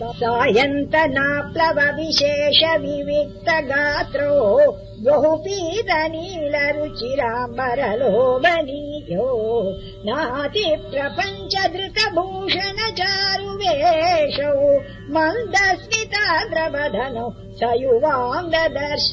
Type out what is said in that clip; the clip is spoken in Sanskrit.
सायन्तनाप्लव विशेष विविक्त गात्रो बहु पीतनील रुचिराम्बरलोभनीयो नातिप्रपञ्च द्रुतभूषण चारुवेषौ मन्दस्मिताद्रमधनो स युवाङ्गदर्श